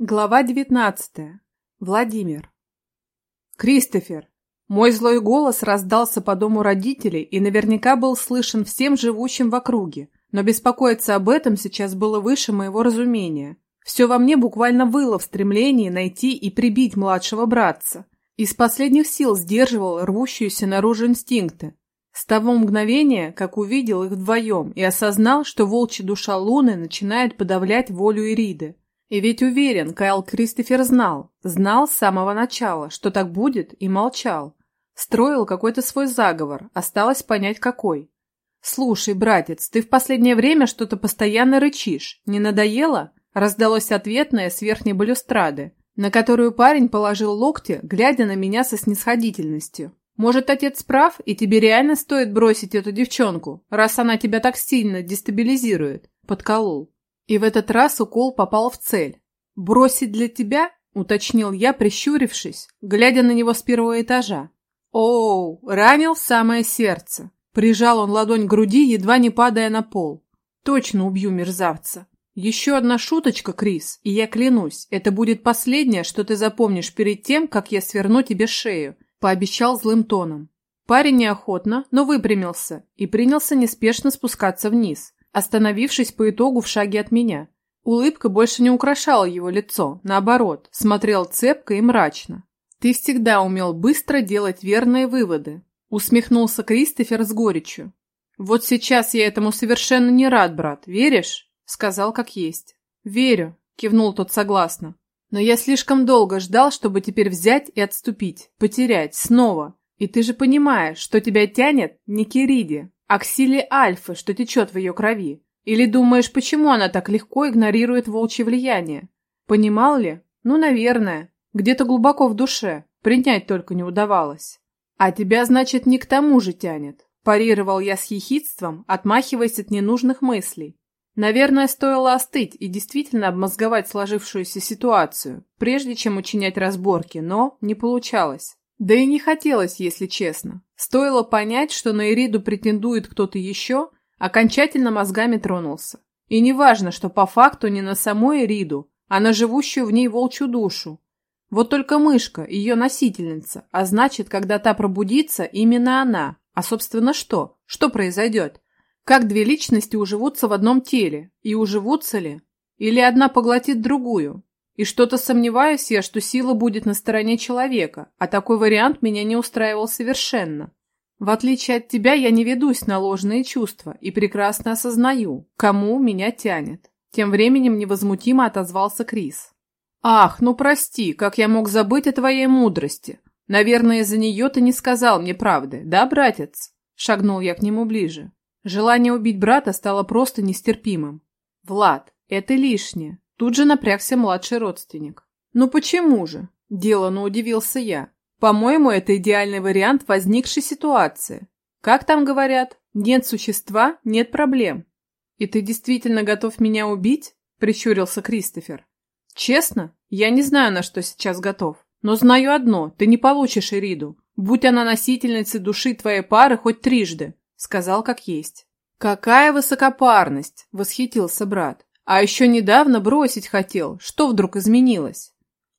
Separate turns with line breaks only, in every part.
Глава 19. Владимир. Кристофер. Мой злой голос раздался по дому родителей и наверняка был слышен всем живущим в округе, но беспокоиться об этом сейчас было выше моего разумения. Все во мне буквально выло в стремлении найти и прибить младшего братца. Из последних сил сдерживал рвущиеся наружу инстинкты. С того мгновения, как увидел их вдвоем и осознал, что волчья душа Луны начинает подавлять волю Ириды. И ведь уверен, Кайл Кристофер знал, знал с самого начала, что так будет, и молчал. Строил какой-то свой заговор, осталось понять какой. «Слушай, братец, ты в последнее время что-то постоянно рычишь. Не надоело?» Раздалось ответное с верхней балюстрады, на которую парень положил локти, глядя на меня со снисходительностью. «Может, отец прав, и тебе реально стоит бросить эту девчонку, раз она тебя так сильно дестабилизирует?» Подколол. И в этот раз укол попал в цель. «Бросить для тебя?» – уточнил я, прищурившись, глядя на него с первого этажа. «Оу, ранил в самое сердце!» Прижал он ладонь к груди, едва не падая на пол. «Точно убью мерзавца!» «Еще одна шуточка, Крис, и я клянусь, это будет последнее, что ты запомнишь перед тем, как я сверну тебе шею», – пообещал злым тоном. Парень неохотно, но выпрямился и принялся неспешно спускаться вниз, остановившись по итогу в шаге от меня. Улыбка больше не украшала его лицо, наоборот, смотрел цепко и мрачно. «Ты всегда умел быстро делать верные выводы», — усмехнулся Кристофер с горечью. «Вот сейчас я этому совершенно не рад, брат, веришь?» — сказал как есть. «Верю», — кивнул тот согласно. «Но я слишком долго ждал, чтобы теперь взять и отступить, потерять, снова. И ты же понимаешь, что тебя тянет не к а к силе альфы, что течет в ее крови? Или думаешь, почему она так легко игнорирует волчье влияние? Понимал ли? Ну, наверное. Где-то глубоко в душе. Принять только не удавалось. А тебя, значит, не к тому же тянет. Парировал я с хихидством, отмахиваясь от ненужных мыслей. Наверное, стоило остыть и действительно обмозговать сложившуюся ситуацию, прежде чем учинять разборки, но не получалось. Да и не хотелось, если честно. Стоило понять, что на Ириду претендует кто-то еще, окончательно мозгами тронулся. И не важно, что по факту не на самой Ириду, а на живущую в ней волчью душу. Вот только мышка, ее носительница, а значит, когда та пробудится, именно она. А собственно что? Что произойдет? Как две личности уживутся в одном теле? И уживутся ли? Или одна поглотит другую? И что-то сомневаюсь я, что сила будет на стороне человека, а такой вариант меня не устраивал совершенно. В отличие от тебя, я не ведусь на ложные чувства и прекрасно осознаю, кому меня тянет. Тем временем невозмутимо отозвался Крис. «Ах, ну прости, как я мог забыть о твоей мудрости? Наверное, из-за нее ты не сказал мне правды, да, братец?» Шагнул я к нему ближе. Желание убить брата стало просто нестерпимым. «Влад, это лишнее. Тут же напрягся младший родственник. «Ну почему же?» – делано удивился я. «По-моему, это идеальный вариант возникшей ситуации. Как там говорят, нет существа – нет проблем». «И ты действительно готов меня убить?» – прищурился Кристофер. «Честно, я не знаю, на что сейчас готов. Но знаю одно – ты не получишь Ириду. Будь она носительницей души твоей пары хоть трижды», – сказал как есть. «Какая высокопарность!» – восхитился брат. А еще недавно бросить хотел. Что вдруг изменилось?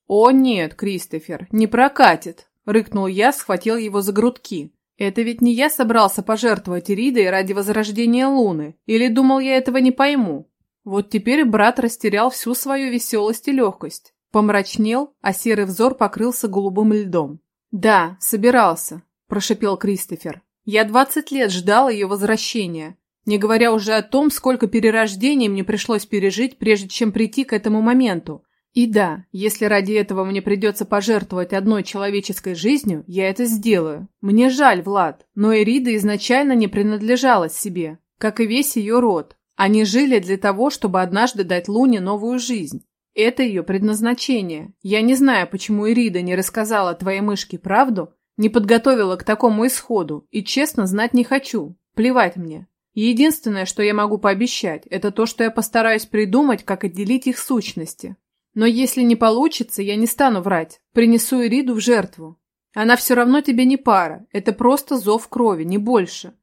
О нет, Кристофер, не прокатит. Рыкнул я, схватил его за грудки. Это ведь не я собрался пожертвовать Иридой ради возрождения Луны. Или думал, я этого не пойму? Вот теперь брат растерял всю свою веселость и легкость. Помрачнел, а серый взор покрылся голубым льдом. «Да, собирался», – прошипел Кристофер. «Я двадцать лет ждал ее возвращения. Не говоря уже о том, сколько перерождений мне пришлось пережить, прежде чем прийти к этому моменту. И да, если ради этого мне придется пожертвовать одной человеческой жизнью, я это сделаю. Мне жаль, Влад, но Эрида изначально не принадлежала себе, как и весь ее род. Они жили для того, чтобы однажды дать Луне новую жизнь. Это ее предназначение. Я не знаю, почему Ирида не рассказала твоей мышке правду, не подготовила к такому исходу, и честно знать не хочу. Плевать мне. Единственное, что я могу пообещать, это то, что я постараюсь придумать, как отделить их сущности. Но если не получится, я не стану врать. Принесу Ириду в жертву. Она все равно тебе не пара. Это просто зов крови, не больше.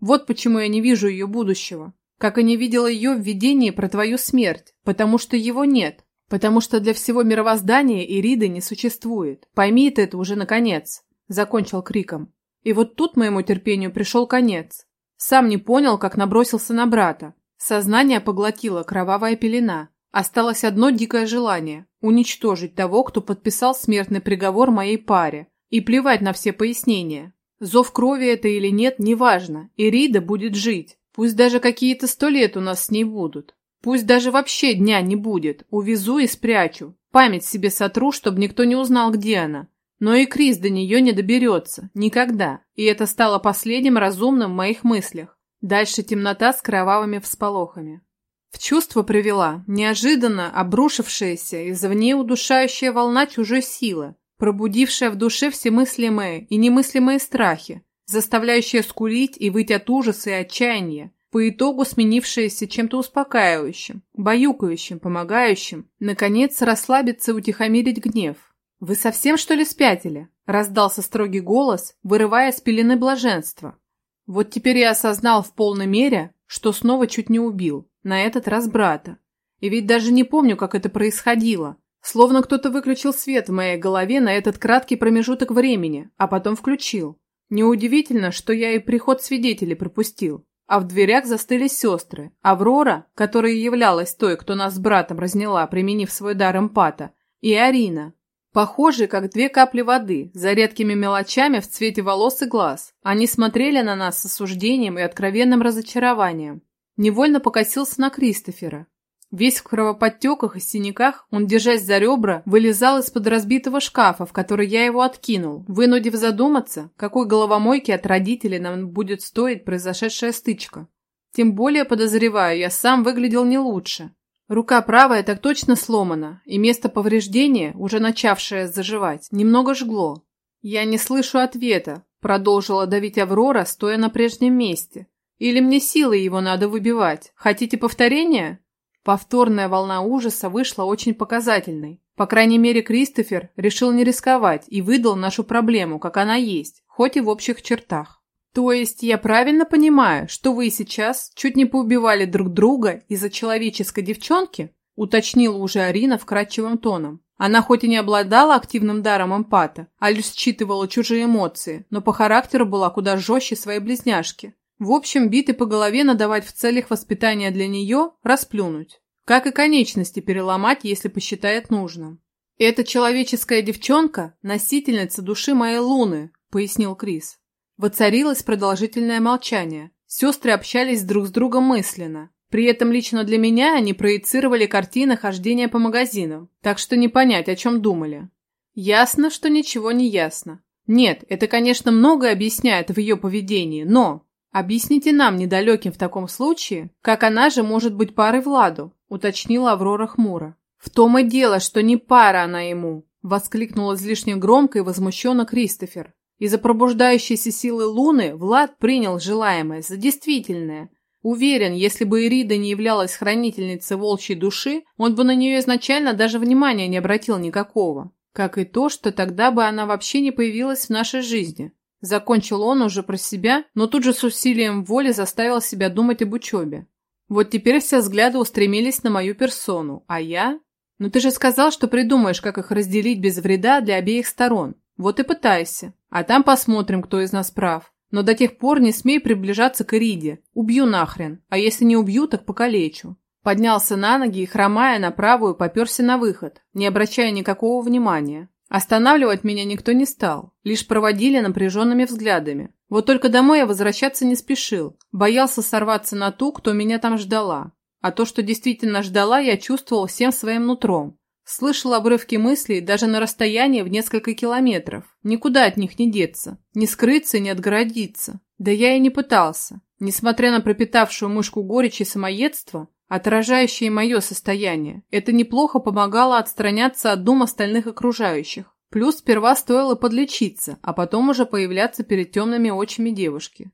Вот почему я не вижу ее будущего. Как и не видела ее в видении про твою смерть, потому что его нет. Потому что для всего мировоздания Ириды не существует. Пойми ты это уже наконец. Закончил криком. И вот тут моему терпению пришел конец. Сам не понял, как набросился на брата. Сознание поглотило кровавая пелена. Осталось одно дикое желание – уничтожить того, кто подписал смертный приговор моей паре. И плевать на все пояснения. Зов крови это или нет, неважно. Ирида будет жить. Пусть даже какие-то сто лет у нас с ней будут. Пусть даже вообще дня не будет. Увезу и спрячу. Память себе сотру, чтобы никто не узнал, где она. Но и Крис до нее не доберется. Никогда. И это стало последним разумным в моих мыслях. Дальше темнота с кровавыми всполохами. В чувство привела неожиданно обрушившаяся извне удушающая волна чужой силы, пробудившая в душе все мыслимые и немыслимые страхи, заставляющая скулить и выть от ужаса и отчаяния, по итогу сменившаяся чем-то успокаивающим, баюкающим, помогающим, наконец расслабиться и утихомирить гнев. «Вы совсем, что ли, спятили?» – раздался строгий голос, вырывая с пелены блаженства. Вот теперь я осознал в полной мере, что снова чуть не убил, на этот раз брата. И ведь даже не помню, как это происходило. Словно кто-то выключил свет в моей голове на этот краткий промежуток времени, а потом включил. Неудивительно, что я и приход свидетелей пропустил. А в дверях застыли сестры. Аврора, которая являлась той, кто нас с братом разняла, применив свой дар эмпата, и Арина. Похожие, как две капли воды, за редкими мелочами в цвете волос и глаз. Они смотрели на нас с осуждением и откровенным разочарованием. Невольно покосился на Кристофера. Весь в кровоподтеках и синяках, он, держась за ребра, вылезал из-под разбитого шкафа, в который я его откинул, вынудив задуматься, какой головомойки от родителей нам будет стоить произошедшая стычка. Тем более, подозреваю, я сам выглядел не лучше. Рука правая так точно сломана, и место повреждения, уже начавшее заживать, немного жгло. «Я не слышу ответа», — продолжила давить Аврора, стоя на прежнем месте. «Или мне силой его надо выбивать? Хотите повторения?» Повторная волна ужаса вышла очень показательной. По крайней мере, Кристофер решил не рисковать и выдал нашу проблему, как она есть, хоть и в общих чертах. То есть я правильно понимаю, что вы сейчас чуть не поубивали друг друга из-за человеческой девчонки? Уточнила уже Арина вкрадчивым тоном. Она хоть и не обладала активным даром эмпата, а лишь считывала чужие эмоции, но по характеру была куда жестче своей близняшки. В общем, биты по голове надавать в целях воспитания для нее – расплюнуть. Как и конечности переломать, если посчитает нужным. «Это человеческая девчонка – носительница души моей Луны», – пояснил Крис. Воцарилось продолжительное молчание. Сестры общались друг с другом мысленно. При этом лично для меня они проецировали картины хождения по магазинам, так что не понять, о чем думали. Ясно, что ничего не ясно. Нет, это, конечно, многое объясняет в ее поведении, но «Объясните нам, недалеким в таком случае, как она же может быть парой Владу», уточнила Аврора хмуро. «В том и дело, что не пара она ему», воскликнул излишне громко и возмущенно Кристофер. Из-за пробуждающейся силы Луны Влад принял желаемое за действительное. Уверен, если бы Ирида не являлась хранительницей волчьей души, он бы на нее изначально даже внимания не обратил никакого. Как и то, что тогда бы она вообще не появилась в нашей жизни. Закончил он уже про себя, но тут же с усилием воли заставил себя думать об учебе. Вот теперь все взгляды устремились на мою персону, а я... Ну ты же сказал, что придумаешь, как их разделить без вреда для обеих сторон. Вот и пытайся. А там посмотрим, кто из нас прав. Но до тех пор не смей приближаться к Ириде. Убью нахрен. А если не убью, так покалечу. Поднялся на ноги и, хромая на правую, поперся на выход, не обращая никакого внимания. Останавливать меня никто не стал, лишь проводили напряженными взглядами. Вот только домой я возвращаться не спешил, боялся сорваться на ту, кто меня там ждала. А то, что действительно ждала, я чувствовал всем своим нутром. Слышал обрывки мыслей даже на расстоянии в несколько километров. Никуда от них не деться, не скрыться и не отгородиться. Да я и не пытался. Несмотря на пропитавшую мышку горечь и самоедство, отражающее мое состояние. Это неплохо помогало отстраняться от дум остальных окружающих. Плюс сперва стоило подлечиться, а потом уже появляться перед темными очами девушки.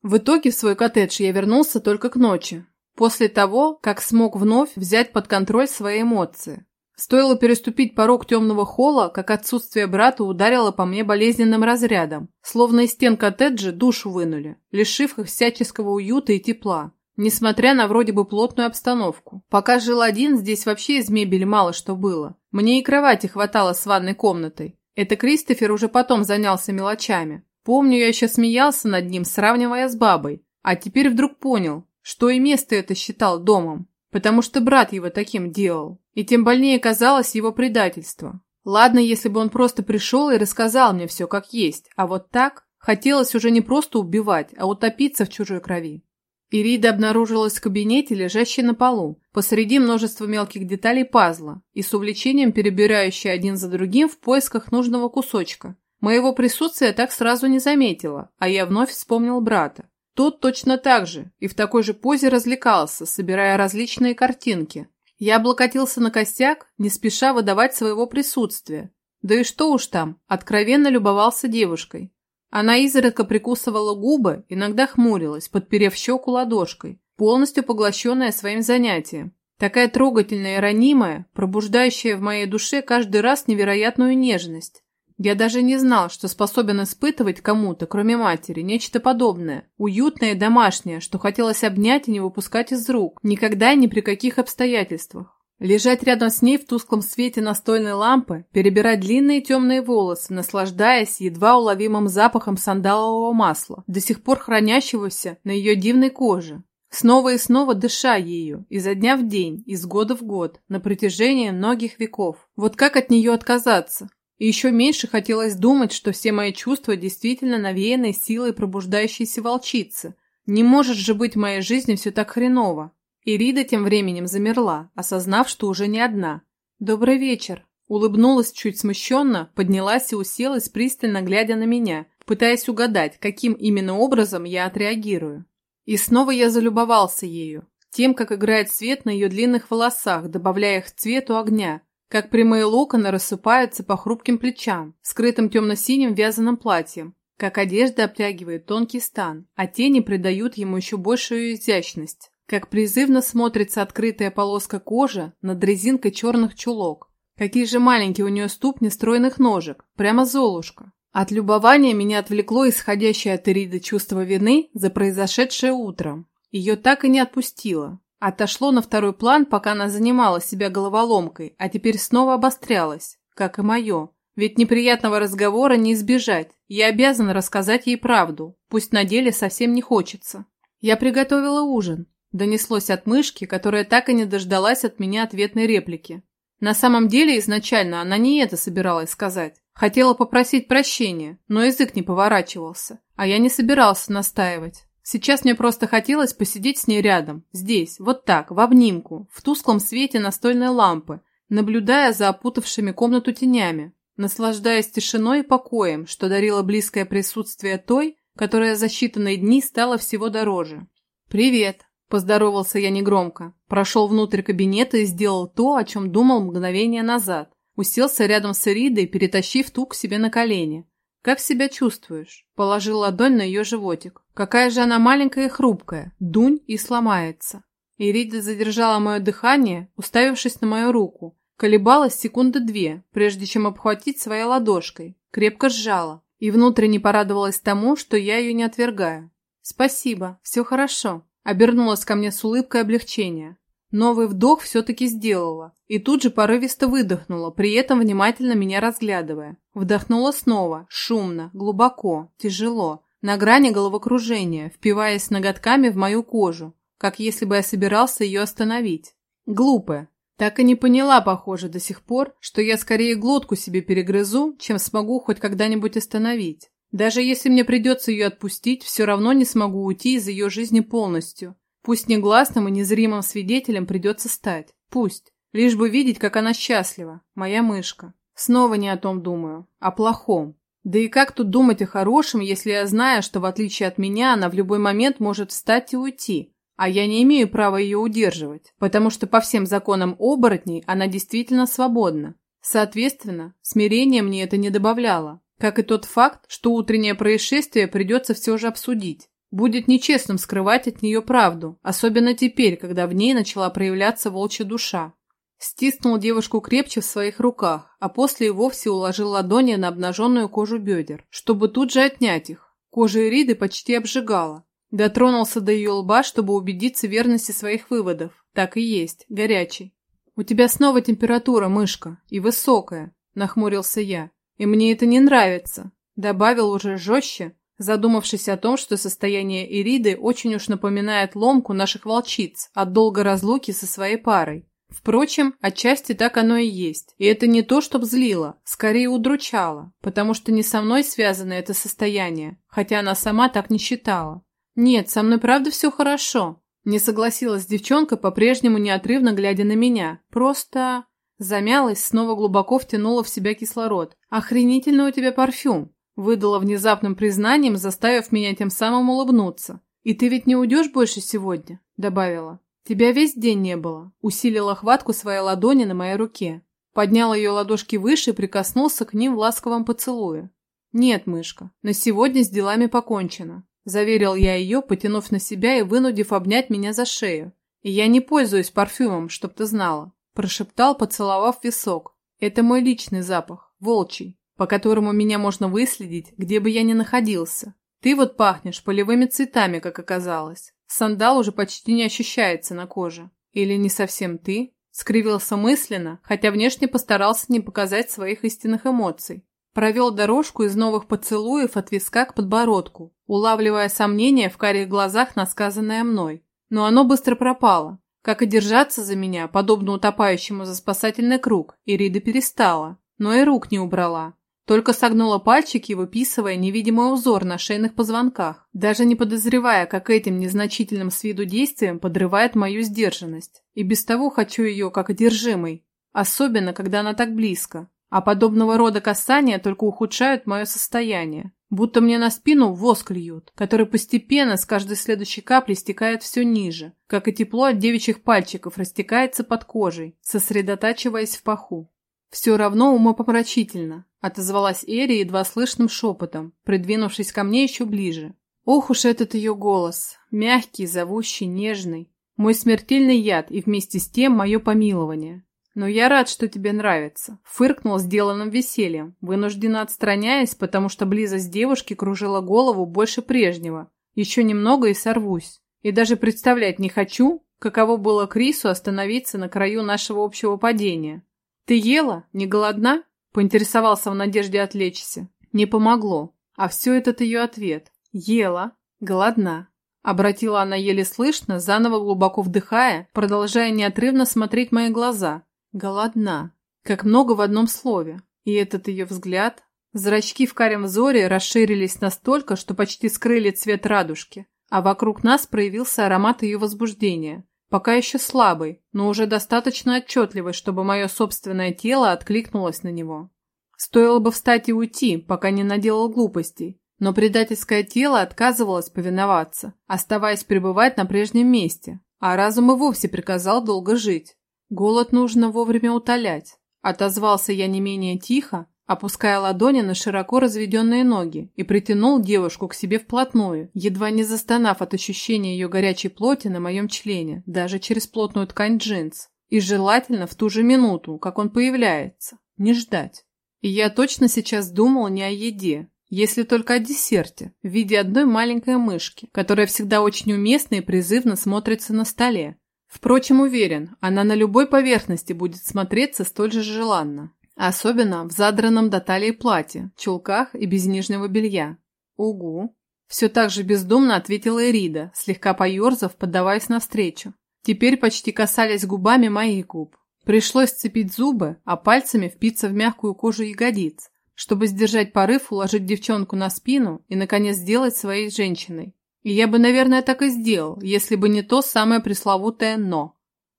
В итоге в свой коттедж я вернулся только к ночи, после того, как смог вновь взять под контроль свои эмоции. Стоило переступить порог темного холла, как отсутствие брата ударило по мне болезненным разрядом, словно из стен коттеджа душу вынули, лишив их всяческого уюта и тепла. несмотря на вроде бы плотную обстановку. Пока жил один, здесь вообще из мебели мало что было. Мне и кровати хватало с ванной комнатой. Это Кристофер уже потом занялся мелочами. Помню, я еще смеялся над ним, сравнивая с бабой. А теперь вдруг понял, что и место это считал домом. Потому что брат его таким делал. И тем больнее казалось его предательство. Ладно, если бы он просто пришел и рассказал мне все как есть, а вот так хотелось уже не просто убивать, а утопиться в чужой крови. Ирида обнаружилась в кабинете, лежащей на полу, посреди множества мелких деталей пазла и с увлечением перебирающей один за другим в поисках нужного кусочка. Моего присутствия так сразу не заметила, а я вновь вспомнил брата. Тот точно так же и в такой же позе развлекался, собирая различные картинки. Я облокотился на костяк, не спеша выдавать своего присутствия. Да и что уж там, откровенно любовался девушкой. Она изредка прикусывала губы, иногда хмурилась, подперев щеку ладошкой, полностью поглощенная своим занятием. Такая трогательная и ранимая, пробуждающая в моей душе каждый раз невероятную нежность. Я даже не знал, что способен испытывать кому-то, кроме матери, нечто подобное, уютное и домашнее, что хотелось обнять и не выпускать из рук, никогда и ни при каких обстоятельствах. Лежать рядом с ней в тусклом свете настольной лампы, перебирать длинные темные волосы, наслаждаясь едва уловимым запахом сандалового масла, до сих пор хранящегося на ее дивной коже. Снова и снова дыша ею, изо дня в день, из года в год, на протяжении многих веков. Вот как от нее отказаться? И еще меньше хотелось думать, что все мои чувства действительно навеяны силой пробуждающейся волчицы. Не может же быть в моей жизни все так хреново. Ирида тем временем замерла, осознав, что уже не одна. «Добрый вечер!» Улыбнулась чуть смущенно, поднялась и уселась, пристально глядя на меня, пытаясь угадать, каким именно образом я отреагирую. И снова я залюбовался ею, тем, как играет свет на ее длинных волосах, добавляя их цвету огня, как прямые локоны рассыпаются по хрупким плечам, скрытым темно-синим вязаным платьем, как одежда обтягивает тонкий стан, а тени придают ему еще большую изящность. Как призывно смотрится открытая полоска кожи над резинкой черных чулок. Какие же маленькие у нее ступни стройных ножек. Прямо золушка. От любования меня отвлекло исходящее от Ириды чувство вины за произошедшее утром. Ее так и не отпустило. Отошло на второй план, пока она занимала себя головоломкой, а теперь снова обострялась, как и мое. Ведь неприятного разговора не избежать. Я обязана рассказать ей правду, пусть на деле совсем не хочется. Я приготовила ужин, Донеслось от мышки, которая так и не дождалась от меня ответной реплики. На самом деле, изначально она не это собиралась сказать. Хотела попросить прощения, но язык не поворачивался, а я не собирался настаивать. Сейчас мне просто хотелось посидеть с ней рядом, здесь, вот так, в обнимку, в тусклом свете настольной лампы, наблюдая за опутавшими комнату тенями, наслаждаясь тишиной и покоем, что дарило близкое присутствие той, которая за считанные дни стала всего дороже. «Привет!» Поздоровался я негромко, прошел внутрь кабинета и сделал то, о чем думал мгновение назад. Уселся рядом с Иридой, перетащив ту к себе на колени. «Как себя чувствуешь?» Положил ладонь на ее животик. «Какая же она маленькая и хрупкая. Дунь и сломается». Ирида задержала мое дыхание, уставившись на мою руку. Колебалась секунды две, прежде чем обхватить своей ладошкой. Крепко сжала. И внутренне порадовалась тому, что я ее не отвергаю. «Спасибо, все хорошо», Обернулась ко мне с улыбкой облегчения. Новый вдох все-таки сделала. И тут же порывисто выдохнула, при этом внимательно меня разглядывая. Вдохнула снова, шумно, глубоко, тяжело, на грани головокружения, впиваясь ноготками в мою кожу, как если бы я собирался ее остановить. Глупая. Так и не поняла, похоже, до сих пор, что я скорее глотку себе перегрызу, чем смогу хоть когда-нибудь остановить. Даже если мне придется ее отпустить, все равно не смогу уйти из ее жизни полностью. Пусть негласным и незримым свидетелем придется стать. Пусть. Лишь бы видеть, как она счастлива. Моя мышка. Снова не о том думаю. О плохом. Да и как тут думать о хорошем, если я знаю, что в отличие от меня она в любой момент может встать и уйти, а я не имею права ее удерживать, потому что по всем законам оборотней она действительно свободна. Соответственно, смирение мне это не добавляло. Как и тот факт, что утреннее происшествие придется все же обсудить. Будет нечестным скрывать от нее правду, особенно теперь, когда в ней начала проявляться волчья душа. Стиснул девушку крепче в своих руках, а после и вовсе уложил ладони на обнаженную кожу бедер, чтобы тут же отнять их. Кожа Ириды почти обжигала. Дотронулся до ее лба, чтобы убедиться в верности своих выводов. Так и есть, горячий. «У тебя снова температура, мышка, и высокая», – нахмурился я. «И мне это не нравится», – добавил уже жестче, задумавшись о том, что состояние Ириды очень уж напоминает ломку наших волчиц от долгой разлуки со своей парой. Впрочем, отчасти так оно и есть. И это не то, что злило, скорее удручало, потому что не со мной связано это состояние, хотя она сама так не считала. Нет, со мной правда все хорошо. Не согласилась девчонка, по-прежнему неотрывно глядя на меня. Просто... Замялась, снова глубоко втянула в себя кислород. «Охренительный у тебя парфюм!» Выдала внезапным признанием, заставив меня тем самым улыбнуться. «И ты ведь не уйдешь больше сегодня?» Добавила. «Тебя весь день не было», – усилила хватку своей ладони на моей руке. Поднял ее ладошки выше и прикоснулся к ним в ласковом поцелуе. «Нет, мышка, на сегодня с делами покончено», – заверил я ее, потянув на себя и вынудив обнять меня за шею. «И я не пользуюсь парфюмом, чтоб ты знала», – прошептал, поцеловав висок. «Это мой личный запах, волчий, по которому меня можно выследить, где бы я ни находился. Ты вот пахнешь полевыми цветами, как оказалось. Сандал уже почти не ощущается на коже. Или не совсем ты? Скривился мысленно, хотя внешне постарался не показать своих истинных эмоций. Провел дорожку из новых поцелуев от виска к подбородку, улавливая сомнения в карих глазах на сказанное мной. Но оно быстро пропало. Как и держаться за меня, подобно утопающему за спасательный круг, Ирида перестала, но и рук не убрала. Только согнула пальчики, выписывая невидимый узор на шейных позвонках, даже не подозревая, как этим незначительным с виду действием подрывает мою сдержанность. И без того хочу ее как одержимой, особенно, когда она так близко. А подобного рода касания только ухудшают мое состояние. Будто мне на спину воск льют, который постепенно с каждой следующей капли стекает все ниже, как и тепло от девичьих пальчиков растекается под кожей, сосредотачиваясь в паху. «Все равно умопомрачительно», — отозвалась Эри едва слышным шепотом, придвинувшись ко мне еще ближе. Ох уж этот ее голос, мягкий, зовущий, нежный. Мой смертельный яд и вместе с тем мое помилование. «Но я рад, что тебе нравится», — фыркнул сделанным весельем, вынужденно отстраняясь, потому что близость девушки кружила голову больше прежнего. Еще немного и сорвусь. И даже представлять не хочу, каково было Крису остановиться на краю нашего общего падения. «Ты ела? Не голодна?» – поинтересовался в надежде отвлечься. Не помогло. А все этот ее ответ. «Ела. Голодна». Обратила она еле слышно, заново глубоко вдыхая, продолжая неотрывно смотреть мои глаза. «Голодна». Как много в одном слове. И этот ее взгляд. Зрачки в карем взоре расширились настолько, что почти скрыли цвет радужки, а вокруг нас проявился аромат ее возбуждения. Пока еще слабый, но уже достаточно отчетливый, чтобы мое собственное тело откликнулось на него. Стоило бы встать и уйти, пока не наделал глупостей, но предательское тело отказывалось повиноваться, оставаясь пребывать на прежнем месте, а разум и вовсе приказал долго жить. Голод нужно вовремя утолять. Отозвался я не менее тихо, опуская ладони на широко разведенные ноги, и притянул девушку к себе вплотную, едва не застонав от ощущения ее горячей плоти на моем члене, даже через плотную ткань джинс. И желательно в ту же минуту, как он появляется. Не ждать. И я точно сейчас думал не о еде, если только о десерте, в виде одной маленькой мышки, которая всегда очень уместно и призывно смотрится на столе. Впрочем, уверен, она на любой поверхности будет смотреться столь же желанно. Особенно в задранном до талии платье, чулках и без нижнего белья. Угу. Все так же бездумно ответила Эрида, слегка поерзав, поддаваясь навстречу. Теперь почти касались губами моих губ. Пришлось сцепить зубы, а пальцами впиться в мягкую кожу ягодиц, чтобы сдержать порыв уложить девчонку на спину и, наконец, сделать своей женщиной. И я бы, наверное, так и сделал, если бы не то самое пресловутое «но».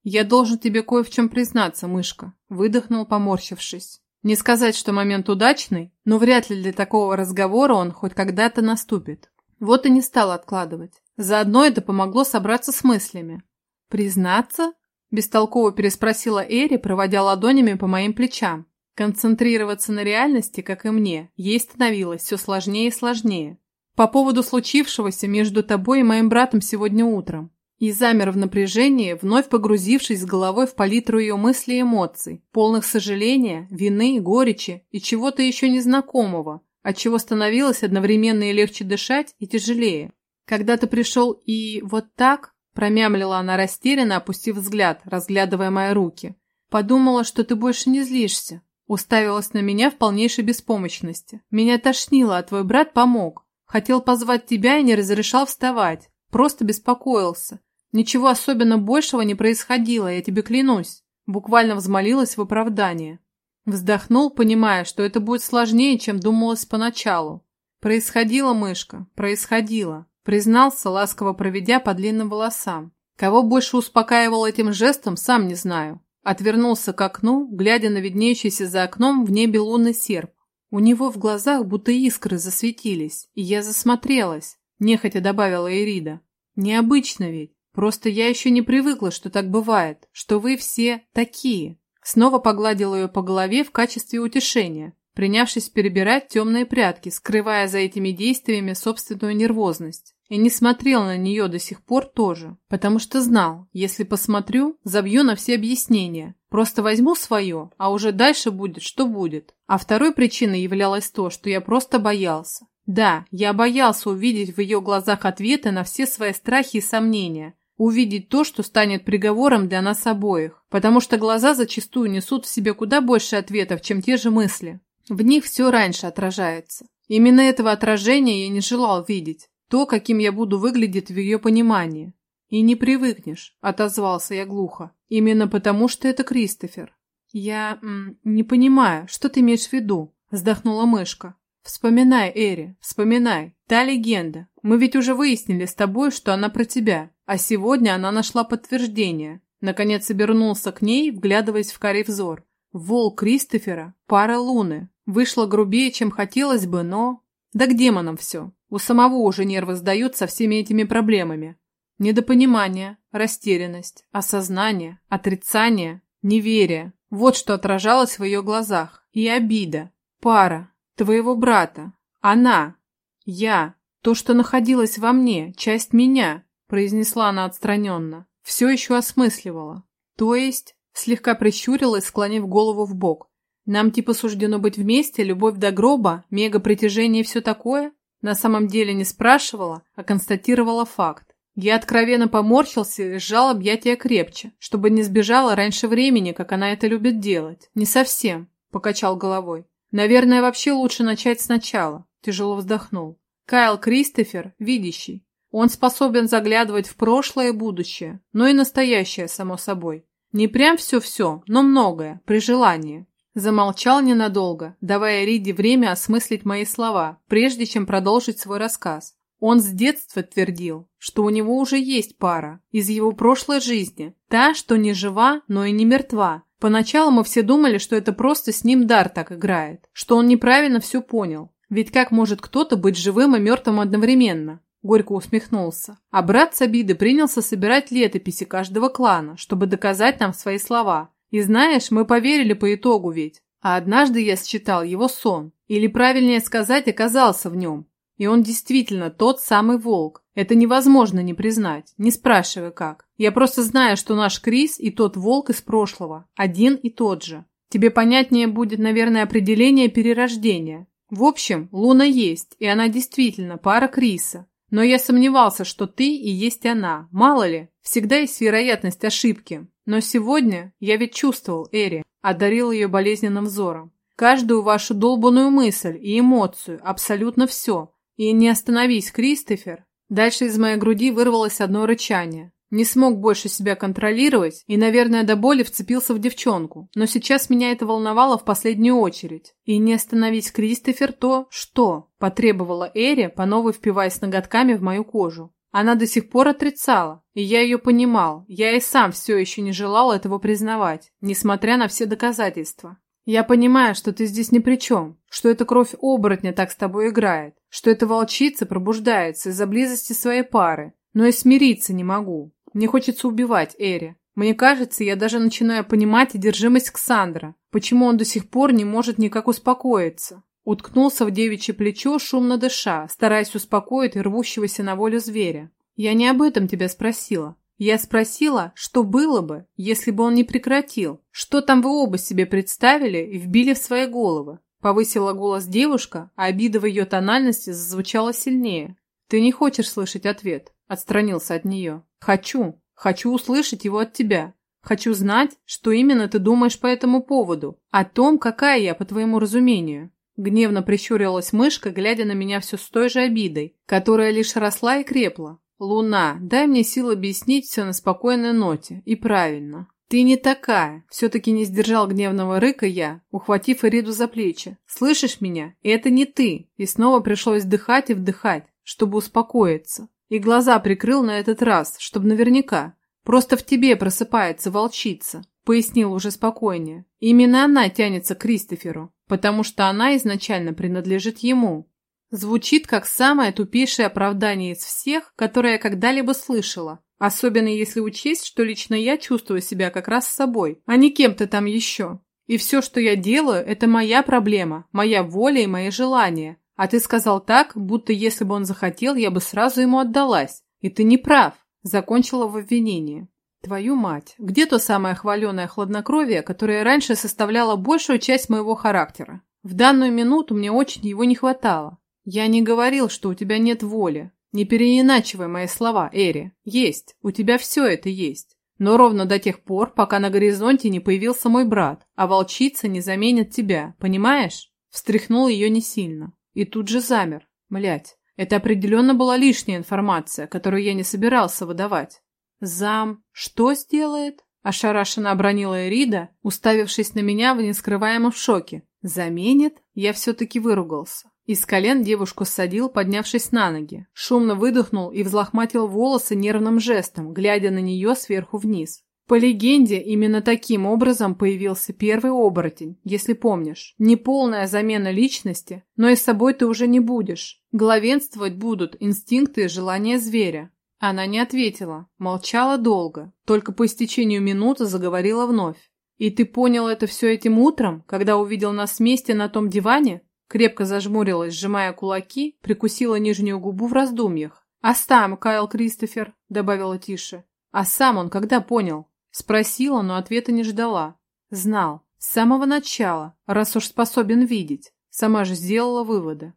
«Я должен тебе кое в чем признаться, мышка», – выдохнул, поморщившись. Не сказать, что момент удачный, но вряд ли для такого разговора он хоть когда-то наступит. Вот и не стал откладывать. Заодно это помогло собраться с мыслями. «Признаться?» – бестолково переспросила Эри, проводя ладонями по моим плечам. Концентрироваться на реальности, как и мне, ей становилось все сложнее и сложнее. По поводу случившегося между тобой и моим братом сегодня утром. И замер в напряжении, вновь погрузившись головой в палитру ее мыслей и эмоций, полных сожаления, вины, горечи и чего-то еще незнакомого, от чего становилось одновременно и легче дышать, и тяжелее. Когда ты пришел и вот так, промямлила она растерянно, опустив взгляд, разглядывая мои руки. Подумала, что ты больше не злишься. Уставилась на меня в полнейшей беспомощности. Меня тошнило, а твой брат помог. Хотел позвать тебя и не разрешал вставать. Просто беспокоился. Ничего особенно большего не происходило, я тебе клянусь. Буквально взмолилась в оправдание. Вздохнул, понимая, что это будет сложнее, чем думалось поначалу. Происходило, мышка, происходило. Признался, ласково проведя по длинным волосам. Кого больше успокаивал этим жестом, сам не знаю. Отвернулся к окну, глядя на виднеющийся за окном в небе лунный серп. У него в глазах будто искры засветились, и я засмотрелась, нехотя добавила Ирида. Необычно ведь. Просто я еще не привыкла, что так бывает, что вы все такие. Снова погладила ее по голове в качестве утешения, принявшись перебирать темные прятки, скрывая за этими действиями собственную нервозность. И не смотрел на нее до сих пор тоже, потому что знал, если посмотрю, забью на все объяснения. Просто возьму свое, а уже дальше будет, что будет. А второй причиной являлось то, что я просто боялся. Да, я боялся увидеть в ее глазах ответы на все свои страхи и сомнения, увидеть то, что станет приговором для нас обоих, потому что глаза зачастую несут в себе куда больше ответов, чем те же мысли. В них все раньше отражается. Именно этого отражения я не желал видеть, то, каким я буду выглядеть в ее понимании. «И не привыкнешь», — отозвался я глухо, «именно потому, что это Кристофер». «Я м, не понимаю, что ты имеешь в виду?» — вздохнула мышка. «Вспоминай, Эри, вспоминай. Та легенда. Мы ведь уже выяснили с тобой, что она про тебя. А сегодня она нашла подтверждение. Наконец обернулся к ней, вглядываясь в карий взор. Волк Кристофера, пара луны. Вышло грубее, чем хотелось бы, но... Да к демонам все. У самого уже нервы сдают со всеми этими проблемами. Недопонимание, растерянность, осознание, отрицание, неверие. Вот что отражалось в ее глазах. И обида. Пара. Твоего брата. Она. Я. То, что находилось во мне. Часть меня произнесла она отстраненно. Все еще осмысливала. То есть, слегка прищурилась, склонив голову в бок. Нам типа суждено быть вместе, любовь до гроба, мега-притяжение и все такое? На самом деле не спрашивала, а констатировала факт. Я откровенно поморщился и сжал объятия крепче, чтобы не сбежала раньше времени, как она это любит делать. Не совсем, покачал головой. Наверное, вообще лучше начать сначала. Тяжело вздохнул. Кайл Кристофер, видящий. Он способен заглядывать в прошлое и будущее, но и настоящее, само собой. Не прям все-все, но многое, при желании. Замолчал ненадолго, давая Риде время осмыслить мои слова, прежде чем продолжить свой рассказ. Он с детства твердил, что у него уже есть пара из его прошлой жизни, та, что не жива, но и не мертва. Поначалу мы все думали, что это просто с ним дар так играет, что он неправильно все понял. Ведь как может кто-то быть живым и мертвым одновременно? Горько усмехнулся. А брат с обиды принялся собирать летописи каждого клана, чтобы доказать нам свои слова. И знаешь, мы поверили по итогу ведь. А однажды я считал его сон. Или правильнее сказать, оказался в нем. И он действительно тот самый волк. Это невозможно не признать, не спрашивая как. Я просто знаю, что наш Крис и тот волк из прошлого один и тот же. Тебе понятнее будет, наверное, определение перерождения. В общем, Луна есть, и она действительно пара Криса. Но я сомневался, что ты и есть она. Мало ли, всегда есть вероятность ошибки. Но сегодня я ведь чувствовал Эри, одарил ее болезненным взором. Каждую вашу долбанную мысль и эмоцию, абсолютно все. И не остановись, Кристофер. Дальше из моей груди вырвалось одно рычание. Не смог больше себя контролировать и, наверное, до боли вцепился в девчонку. Но сейчас меня это волновало в последнюю очередь. И не остановить Кристофер то, что потребовала Эри, по новой впиваясь ноготками в мою кожу. Она до сих пор отрицала, и я ее понимал. Я и сам все еще не желал этого признавать, несмотря на все доказательства. Я понимаю, что ты здесь ни при чем, что эта кровь оборотня так с тобой играет, что эта волчица пробуждается из-за близости своей пары, но и смириться не могу. Мне хочется убивать Эри. Мне кажется, я даже начинаю понимать одержимость Ксандра. Почему он до сих пор не может никак успокоиться? Уткнулся в девичье плечо, шумно дыша, стараясь успокоить рвущегося на волю зверя. Я не об этом тебя спросила. Я спросила, что было бы, если бы он не прекратил. Что там вы оба себе представили и вбили в свои головы? Повысила голос девушка, а обида в ее тональности зазвучала сильнее. Ты не хочешь слышать ответ. Отстранился от нее. Хочу. Хочу услышать его от тебя. Хочу знать, что именно ты думаешь по этому поводу. О том, какая я, по твоему разумению. Гневно прищурилась мышка, глядя на меня все с той же обидой, которая лишь росла и крепла. «Луна, дай мне сил объяснить все на спокойной ноте. И правильно. Ты не такая!» Все-таки не сдержал гневного рыка я, ухватив Эриду за плечи. «Слышишь меня? Это не ты!» И снова пришлось вдыхать и вдыхать, чтобы успокоиться. И глаза прикрыл на этот раз, чтобы наверняка. Просто в тебе просыпается волчица, пояснил уже спокойнее. Именно она тянется к Кристоферу, потому что она изначально принадлежит ему. Звучит как самое тупейшее оправдание из всех, которое я когда-либо слышала. Особенно если учесть, что лично я чувствую себя как раз с собой, а не кем-то там еще. И все, что я делаю, это моя проблема, моя воля и мои желания. А ты сказал так, будто если бы он захотел, я бы сразу ему отдалась. И ты не прав. Закончила в обвинении. Твою мать, где то самое хваленое хладнокровие, которое раньше составляло большую часть моего характера? В данную минуту мне очень его не хватало. Я не говорил, что у тебя нет воли. Не переиначивай мои слова, Эри. Есть, у тебя все это есть. Но ровно до тех пор, пока на горизонте не появился мой брат, а волчица не заменит тебя, понимаешь? Встряхнул ее не сильно. И тут же замер. Млять. Это определенно была лишняя информация, которую я не собирался выдавать. «Зам что сделает?» – ошарашенно обронила Эрида, уставившись на меня в нескрываемом шоке. «Заменит?» Я все-таки выругался. Из колен девушку ссадил, поднявшись на ноги. Шумно выдохнул и взлохматил волосы нервным жестом, глядя на нее сверху вниз. По легенде, именно таким образом появился первый оборотень, если помнишь. Не полная замена личности, но и собой ты уже не будешь. Главенствовать будут инстинкты и желания зверя. Она не ответила, молчала долго, только по истечению минуты заговорила вновь. «И ты понял это все этим утром, когда увидел нас вместе на том диване?» Крепко зажмурилась, сжимая кулаки, прикусила нижнюю губу в раздумьях. «А сам, Кайл Кристофер», — добавила тише. «А сам он когда понял?» Спросила, но ответа не ждала. Знал. С самого начала, раз уж способен видеть. Сама же сделала выводы.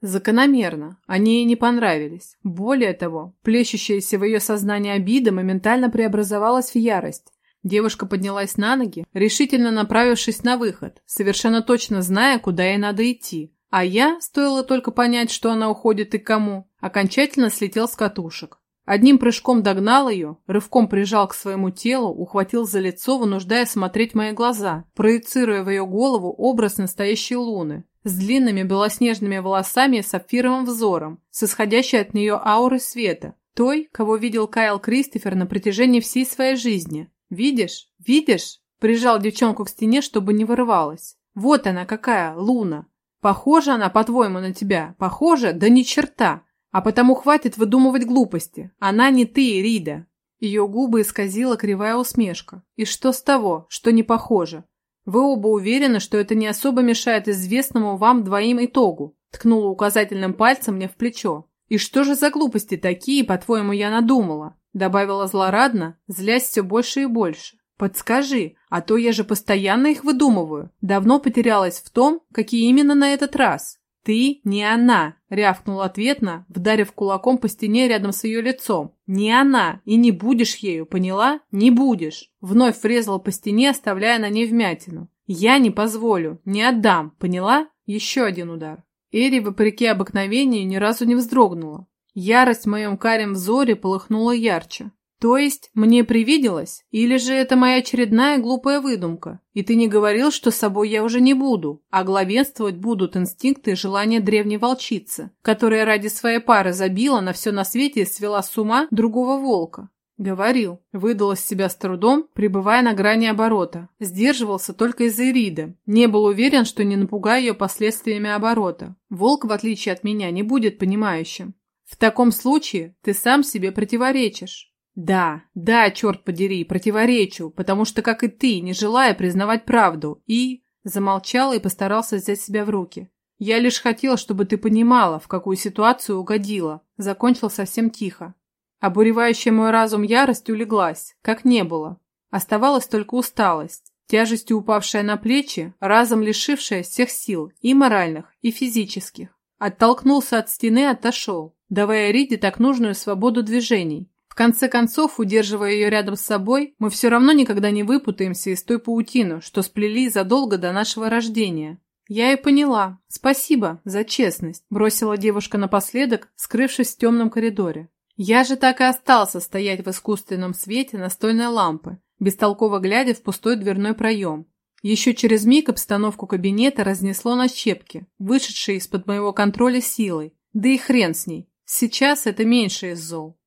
Закономерно. Они ей не понравились. Более того, плещущаяся в ее сознании обида моментально преобразовалась в ярость. Девушка поднялась на ноги, решительно направившись на выход, совершенно точно зная, куда ей надо идти. А я, стоило только понять, что она уходит и кому, окончательно слетел с катушек. Одним прыжком догнал ее, рывком прижал к своему телу, ухватил за лицо, вынуждая смотреть мои глаза, проецируя в ее голову образ настоящей луны, с длинными белоснежными волосами и сапфировым взором, с исходящей от нее аурой света, той, кого видел Кайл Кристофер на протяжении всей своей жизни. «Видишь? Видишь?» Прижал девчонку к стене, чтобы не вырывалась. «Вот она какая, Луна! Похожа она, по-твоему, на тебя? Похожа? Да ни черта! А потому хватит выдумывать глупости. Она не ты, Рида. Ее губы исказила кривая усмешка. И что с того, что не похоже? Вы оба уверены, что это не особо мешает известному вам двоим итогу? Ткнула указательным пальцем мне в плечо. И что же за глупости такие, по-твоему, я надумала? Добавила злорадно, злясь все больше и больше. Подскажи, а то я же постоянно их выдумываю. Давно потерялась в том, какие именно на этот раз. «Ты не она!» — рявкнул ответно, вдарив кулаком по стене рядом с ее лицом. «Не она! И не будешь ею, поняла? Не будешь!» Вновь врезал по стене, оставляя на ней вмятину. «Я не позволю, не отдам, поняла?» Еще один удар. Эри, вопреки обыкновению, ни разу не вздрогнула. Ярость в моем карем взоре полыхнула ярче. То есть мне привиделось? Или же это моя очередная глупая выдумка? И ты не говорил, что с собой я уже не буду, а главенствовать будут инстинкты и желания древней волчицы, которая ради своей пары забила на все на свете и свела с ума другого волка? Говорил, выдал из себя с трудом, пребывая на грани оборота. Сдерживался только из-за Ириды. Не был уверен, что не напугаю ее последствиями оборота. Волк, в отличие от меня, не будет понимающим. В таком случае ты сам себе противоречишь. Да, да, черт подери, противоречу, потому что, как и ты, не желая признавать правду, и... Замолчал и постарался взять себя в руки. Я лишь хотел, чтобы ты понимала, в какую ситуацию угодила. Закончил совсем тихо. Обуревающая мой разум ярость улеглась, как не было. Оставалась только усталость, тяжестью упавшая на плечи, разом лишившая всех сил, и моральных, и физических. Оттолкнулся от стены, отошел, давая Риде так нужную свободу движений. В конце концов, удерживая ее рядом с собой, мы все равно никогда не выпутаемся из той паутины, что сплели задолго до нашего рождения. «Я и поняла. Спасибо за честность», – бросила девушка напоследок, скрывшись в темном коридоре. Я же так и остался стоять в искусственном свете настольной лампы, бестолково глядя в пустой дверной проем. Еще через миг обстановку кабинета разнесло на щепки, вышедшие из-под моего контроля силой. Да и хрен с ней. Сейчас это меньше из зол.